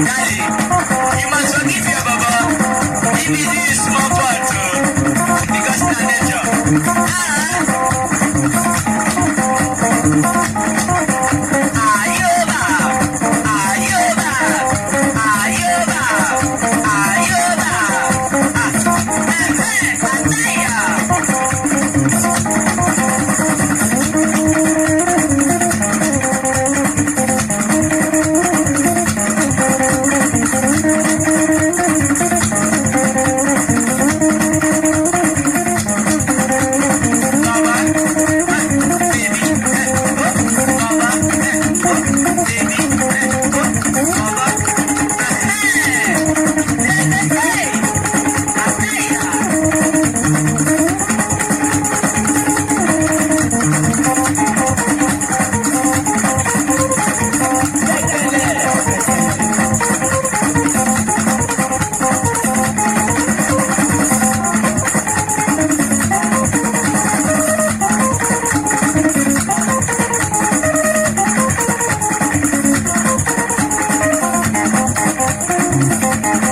Give me this small part, because it's not nature. Baby. Thank